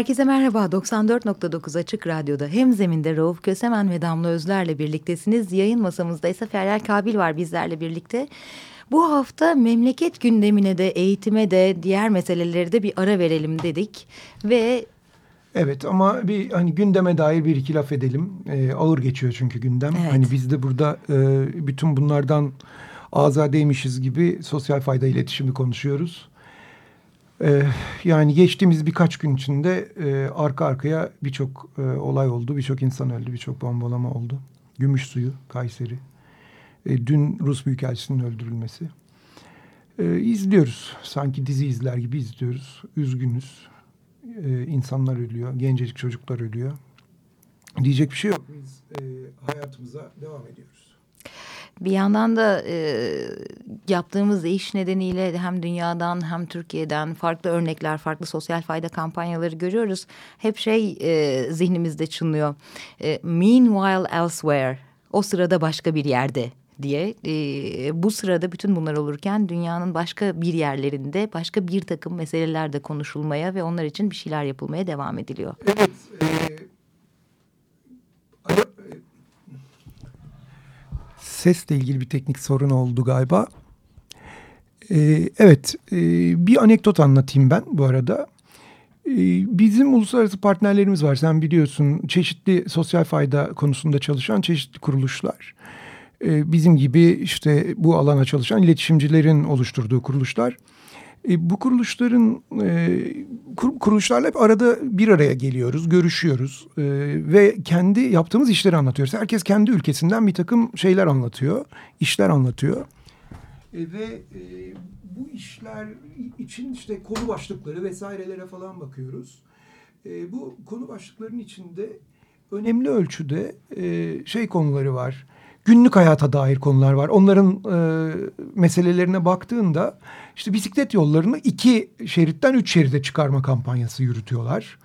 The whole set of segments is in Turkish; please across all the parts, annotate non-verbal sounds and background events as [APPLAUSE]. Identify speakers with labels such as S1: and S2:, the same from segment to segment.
S1: Herkese merhaba. 94.9 Açık Radyo'da hem zeminde Rauf Kösemen ve Damla Özler'le birliktesiniz. Yayın masamızda ise Feryal Kabil var bizlerle birlikte. Bu hafta memleket gündemine de eğitime de diğer meseleleri de bir ara verelim dedik. Ve
S2: Evet ama bir hani gündeme dair bir iki laf edelim. Ee, ağır geçiyor çünkü gündem.
S1: Evet.
S2: Hani biz de burada e, bütün bunlardan azadeymişiz gibi sosyal fayda iletişimi konuşuyoruz. Ee, yani geçtiğimiz birkaç gün içinde e, arka arkaya birçok e, olay oldu. Birçok insan öldü, birçok bombalama oldu. Gümüş suyu, Kayseri. E, dün Rus Büyükelçisi'nin öldürülmesi. E, izliyoruz. Sanki dizi izler gibi izliyoruz. Üzgünüz. E, insanlar ölüyor. Gencecik çocuklar ölüyor. Diyecek bir şey yok. Biz e, hayatımıza devam ediyoruz.
S1: Bir yandan da e, yaptığımız iş nedeniyle hem dünyadan hem Türkiye'den farklı örnekler, farklı sosyal fayda kampanyaları görüyoruz. Hep şey e, zihnimizde çınlıyor. E, meanwhile elsewhere, o sırada başka bir yerde diye e, bu sırada bütün bunlar olurken dünyanın başka bir yerlerinde başka bir takım meseleler de konuşulmaya ve onlar için bir şeyler yapılmaya devam ediliyor.
S2: Evet. E, alo, e, sesle ilgili bir teknik sorun oldu galiba. E, evet. E, bir anekdot anlatayım ben bu arada. E, bizim uluslararası partnerlerimiz var. Sen biliyorsun çeşitli sosyal fayda konusunda çalışan çeşitli kuruluşlar. E, bizim gibi işte bu alana çalışan iletişimcilerin oluşturduğu kuruluşlar. E, bu kuruluşların e, kur, kuruluşlarla hep arada bir araya geliyoruz, görüşüyoruz e, ve kendi yaptığımız işleri anlatıyoruz. Herkes kendi ülkesinden bir takım şeyler anlatıyor, işler anlatıyor. E, ve e, bu işler için işte konu başlıkları vesairelere falan bakıyoruz. E, bu konu başlıklarının içinde önemli ölçüde e, şey konuları var günlük hayata dair konular var. Onların e, meselelerine baktığında işte bisiklet yollarını iki şeritten üç şeride çıkarma kampanyası yürütüyorlar.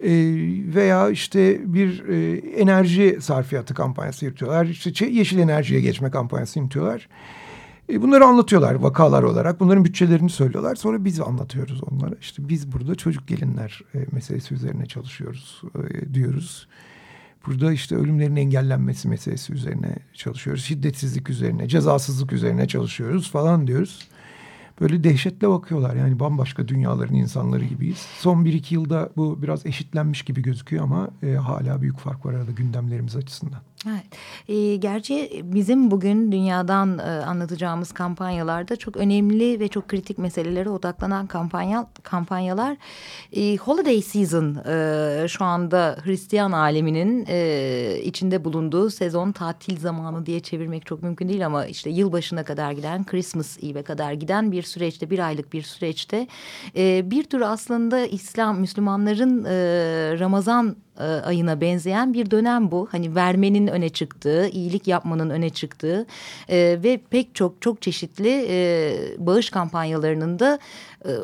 S2: E, veya işte bir e, enerji sarfiyatı kampanyası yürütüyorlar. İşte yeşil enerjiye geçme kampanyası yürütüyorlar. E, bunları anlatıyorlar vakalar olarak. Bunların bütçelerini söylüyorlar. Sonra biz anlatıyoruz onlara. İşte biz burada çocuk gelinler e, meselesi üzerine çalışıyoruz e, diyoruz. Burada işte ölümlerin engellenmesi meselesi üzerine çalışıyoruz. Şiddetsizlik üzerine, cezasızlık üzerine çalışıyoruz falan diyoruz. Böyle dehşetle bakıyorlar. Yani bambaşka dünyaların insanları gibiyiz. Son bir iki yılda bu biraz eşitlenmiş gibi gözüküyor ama e, hala büyük fark var arada gündemlerimiz açısından.
S1: Evet. E, gerçi bizim bugün dünyadan e, anlatacağımız kampanyalarda çok önemli ve çok kritik meselelere odaklanan kampanya kampanyalar. E, Holiday Season e, şu anda Hristiyan aleminin e, içinde bulunduğu sezon tatil zamanı diye çevirmek çok mümkün değil ama işte yılbaşına kadar giden Christmas Eve'e kadar giden bir süreçte bir aylık bir süreçte e, bir tür aslında İslam Müslümanların e, Ramazan e, ayına benzeyen bir dönem bu. Hani vermenin öne çıktığı, iyilik yapmanın öne çıktığı e, ve pek çok çok çeşitli e, bağış kampanyalarının da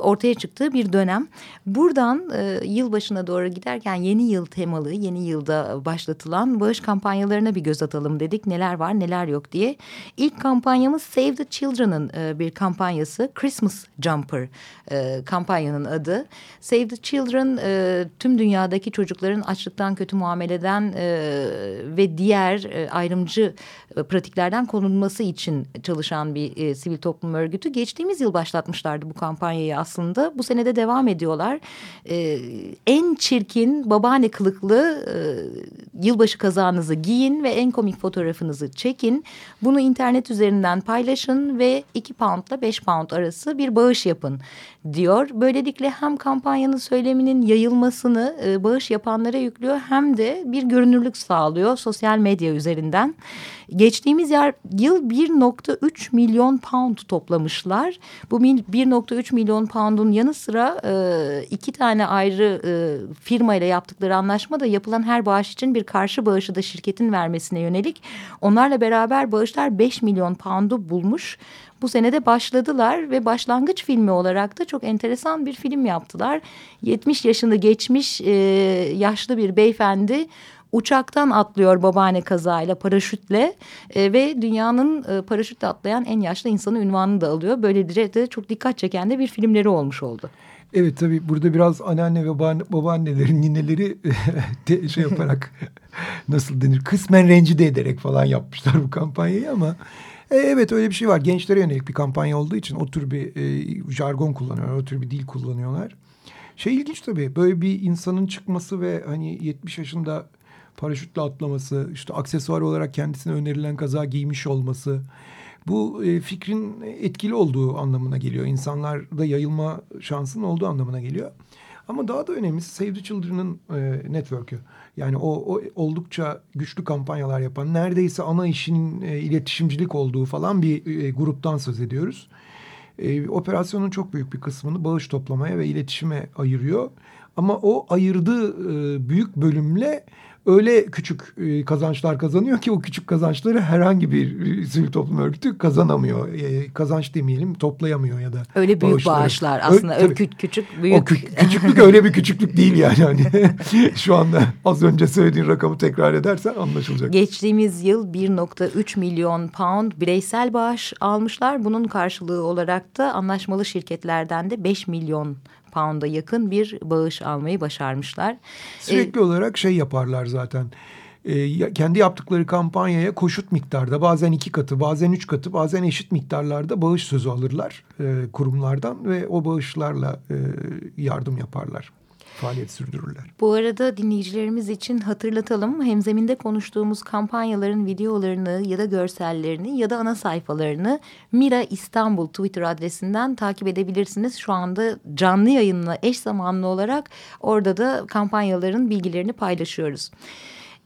S1: ortaya çıktığı bir dönem. Buradan e, yılbaşına doğru giderken yeni yıl temalı, yeni yılda başlatılan bağış kampanyalarına bir göz atalım dedik. Neler var neler yok diye. İlk kampanyamız Save the Children'ın bir kampanyası. Christmas Jumper e, kampanyanın adı. Save the Children tüm dünyadaki çocukların açlıktan, kötü muameleden e, ve diğer e, ayrımcı e, pratiklerden korunması için çalışan bir e, sivil toplum örgütü. Geçtiğimiz yıl başlatmışlardı bu kampanyayı aslında. Bu senede devam ediyorlar. E, en çirkin babaanne kılıklı e, yılbaşı kazağınızı giyin ve en komik fotoğrafınızı çekin. Bunu internet üzerinden paylaşın ve 2 pound ile 5 pound arası bir bağış yapın diyor. Böylelikle hem kampanyanın söyleminin yayılmasını e, bağış yapanlara yüklüyor hem de bir görünürlük sağlıyor sosyal medya üzerinden. Geçtiğimiz yer, yıl 1.3 milyon pound toplamışlar. Bu 1.3 milyon pound'un yanı sıra e, iki tane ayrı e, firma ile yaptıkları anlaşma da yapılan her bağış için bir karşı bağışı da şirketin vermesine yönelik. Onlarla beraber bağışlar 5 milyon pound'u bulmuş. Bu senede başladılar ve başlangıç filmi olarak da çok enteresan bir film yaptılar. 70 yaşını geçmiş e, yaşlı bir beyefendi uçaktan atlıyor babaanne kazayla paraşütle e, ve dünyanın e, paraşütle atlayan en yaşlı insanı ünvanını da alıyor. Böylece de çok dikkat çeken de bir filmleri olmuş oldu.
S2: Evet tabii burada biraz anneanne ve babaannelerin nineleri [LAUGHS] şey [LAUGHS] yaparak [LAUGHS] nasıl denir kısmen rencide ederek falan yapmışlar bu kampanyayı ama e, evet öyle bir şey var. Gençlere yönelik bir kampanya olduğu için o tür bir e, jargon kullanıyorlar, o tür bir dil kullanıyorlar. Şey ilginç tabii böyle bir insanın çıkması ve hani 70 yaşında paraşütle atlaması, işte aksesuar olarak kendisine önerilen kaza giymiş olması bu e, fikrin etkili olduğu anlamına geliyor. İnsanlarda yayılma şansının olduğu anlamına geliyor. Ama daha da önemlisi Save the Children'ın e, network'ü. Yani o, o oldukça güçlü kampanyalar yapan, neredeyse ana işinin e, iletişimcilik olduğu falan bir e, gruptan söz ediyoruz. E, operasyonun çok büyük bir kısmını bağış toplamaya ve iletişime ayırıyor. Ama o ayırdığı e, büyük bölümle öyle küçük e, kazançlar kazanıyor ki o küçük kazançları herhangi bir e, sivil toplum örgütü kazanamıyor. E, kazanç demeyelim toplayamıyor ya da.
S1: Öyle büyük bağışları. bağışlar aslında öyle, küçük küçük büyük.
S2: O kü küçüklük öyle bir küçüklük değil yani. Hani [LAUGHS] şu anda az önce söylediğin rakamı tekrar edersen anlaşılacak.
S1: Geçtiğimiz yıl 1.3 milyon pound bireysel bağış almışlar. Bunun karşılığı olarak da anlaşmalı şirketlerden de 5 milyon pound'a yakın bir bağış almayı başarmışlar.
S2: Sürekli ee, olarak şey yaparlar zaten. Ee, kendi yaptıkları kampanyaya koşut miktarda bazen iki katı bazen üç katı bazen eşit miktarlarda bağış sözü alırlar e, kurumlardan ve o bağışlarla e, yardım yaparlar faaliyet sürdürürler.
S1: Bu arada dinleyicilerimiz için hatırlatalım. Hemzeminde konuştuğumuz kampanyaların videolarını ya da görsellerini ya da ana sayfalarını Mira İstanbul Twitter adresinden takip edebilirsiniz. Şu anda canlı yayınla eş zamanlı olarak orada da kampanyaların bilgilerini paylaşıyoruz.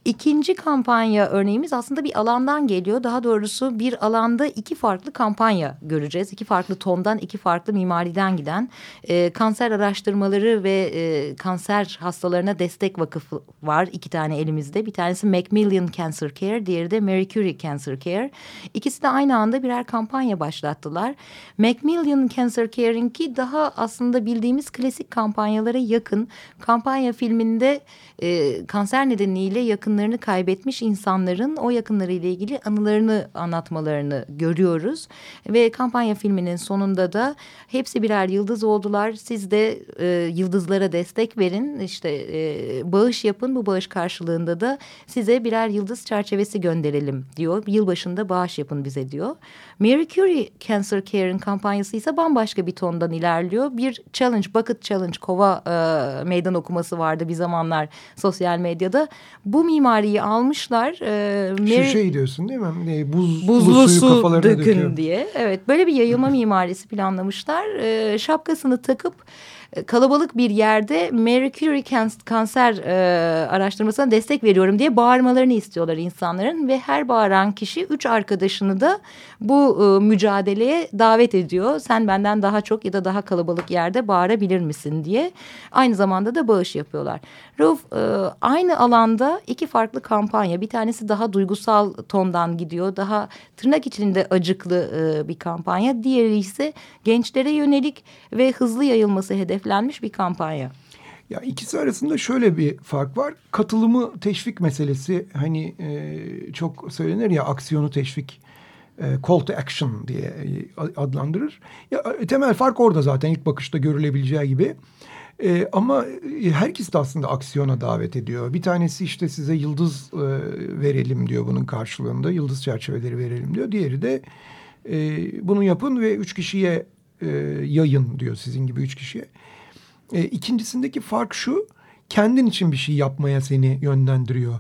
S1: İkinci kampanya örneğimiz aslında bir alandan geliyor. Daha doğrusu bir alanda iki farklı kampanya göreceğiz. İki farklı tondan, iki farklı mimariden giden e, kanser araştırmaları ve e, kanser hastalarına destek vakıfı var. iki tane elimizde. Bir tanesi Macmillan Cancer Care, diğeri de Marie Curie Cancer Care. İkisi de aynı anda birer kampanya başlattılar. Macmillan Cancer Care'inki daha aslında bildiğimiz klasik kampanyalara yakın. Kampanya filminde e, kanser nedeniyle yakınlarını kaybetmiş insanların o yakınlarıyla ilgili anılarını anlatmalarını görüyoruz. Ve kampanya filminin sonunda da hepsi birer yıldız oldular. Siz de e, yıldızlara destek verin. İşte e, bağış yapın. Bu bağış karşılığında da size birer yıldız çerçevesi gönderelim diyor. Yılbaşında bağış yapın bize diyor. Mary Curie Cancer Care'in kampanyası ise bambaşka bir tondan ilerliyor. Bir challenge, bucket challenge, kova e, meydan okuması vardı bir zamanlar sosyal medyada. Bu mimariyi almışlar.
S2: E, Mary... Şu şey diyorsun değil mi? E, buz, Buzlu suyu su kafalarına dökün döküyor.
S1: diye. Evet böyle bir yayılma mimarisi planlamışlar. E, şapkasını takıp kalabalık bir yerde Mary Curie kanser e, araştırmasına destek veriyorum diye bağırmalarını istiyorlar insanların ve her bağıran kişi üç arkadaşını da bu e, mücadeleye davet ediyor. Sen benden daha çok ya da daha kalabalık yerde bağırabilir misin diye. Aynı zamanda da bağış yapıyorlar. Rauf e, aynı alanda iki farklı kampanya bir tanesi daha duygusal tondan gidiyor. Daha tırnak içinde acıklı e, bir kampanya. Diğeri ise gençlere yönelik ve hızlı yayılması hedef hedeflenmiş bir kampanya.
S2: Ya ikisi arasında şöyle bir fark var. Katılımı teşvik meselesi hani e, çok söylenir ya aksiyonu teşvik e, call to action diye e, adlandırır. Ya e, temel fark orada zaten ilk bakışta görülebileceği gibi. E, ama e, herkes de aslında aksiyona davet ediyor. Bir tanesi işte size yıldız e, verelim diyor bunun karşılığında. Yıldız çerçeveleri verelim diyor. Diğeri de e, bunu yapın ve üç kişiye e, yayın diyor sizin gibi üç kişiye. E, ikincisindeki fark şu, kendin için bir şey yapmaya seni yönlendiriyor.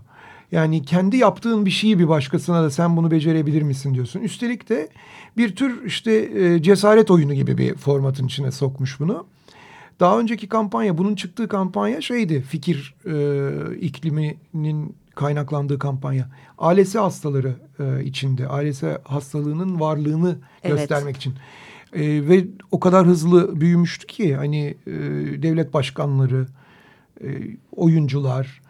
S2: Yani kendi yaptığın bir şeyi bir başkasına da sen bunu becerebilir misin diyorsun. Üstelik de bir tür işte e, cesaret oyunu gibi bir formatın içine sokmuş bunu. Daha önceki kampanya, bunun çıktığı kampanya şeydi, fikir e, ikliminin kaynaklandığı kampanya. ALS hastaları e, içinde, ALS hastalığının varlığını
S1: Evet.
S2: göstermek için. E, ve o kadar hızlı büyümüştü ki hani e, devlet başkanları, e, oyuncular,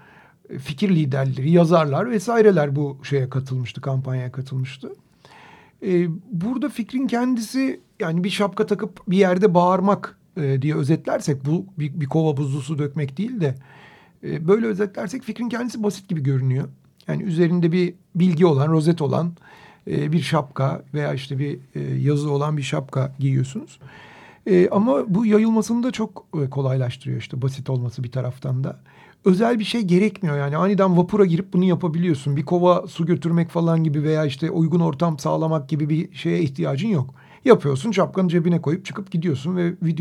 S2: e, fikir liderleri, yazarlar vesaireler bu şeye katılmıştı, kampanyaya katılmıştı. E, burada fikrin kendisi yani bir şapka takıp bir yerde bağırmak e, diye özetlersek bu bir, bir kova buzlu su dökmek değil de e, böyle özetlersek fikrin kendisi basit gibi görünüyor. Yani üzerinde bir bilgi olan, rozet olan e, bir şapka veya işte bir e, yazı olan bir şapka giyiyorsunuz. E, ama bu yayılmasını da çok kolaylaştırıyor işte basit olması bir taraftan da. Özel bir şey gerekmiyor yani aniden vapura girip bunu yapabiliyorsun. Bir kova su götürmek falan gibi veya işte uygun ortam sağlamak gibi bir şeye ihtiyacın yok. Yapıyorsun şapkanı cebine koyup çıkıp gidiyorsun ve video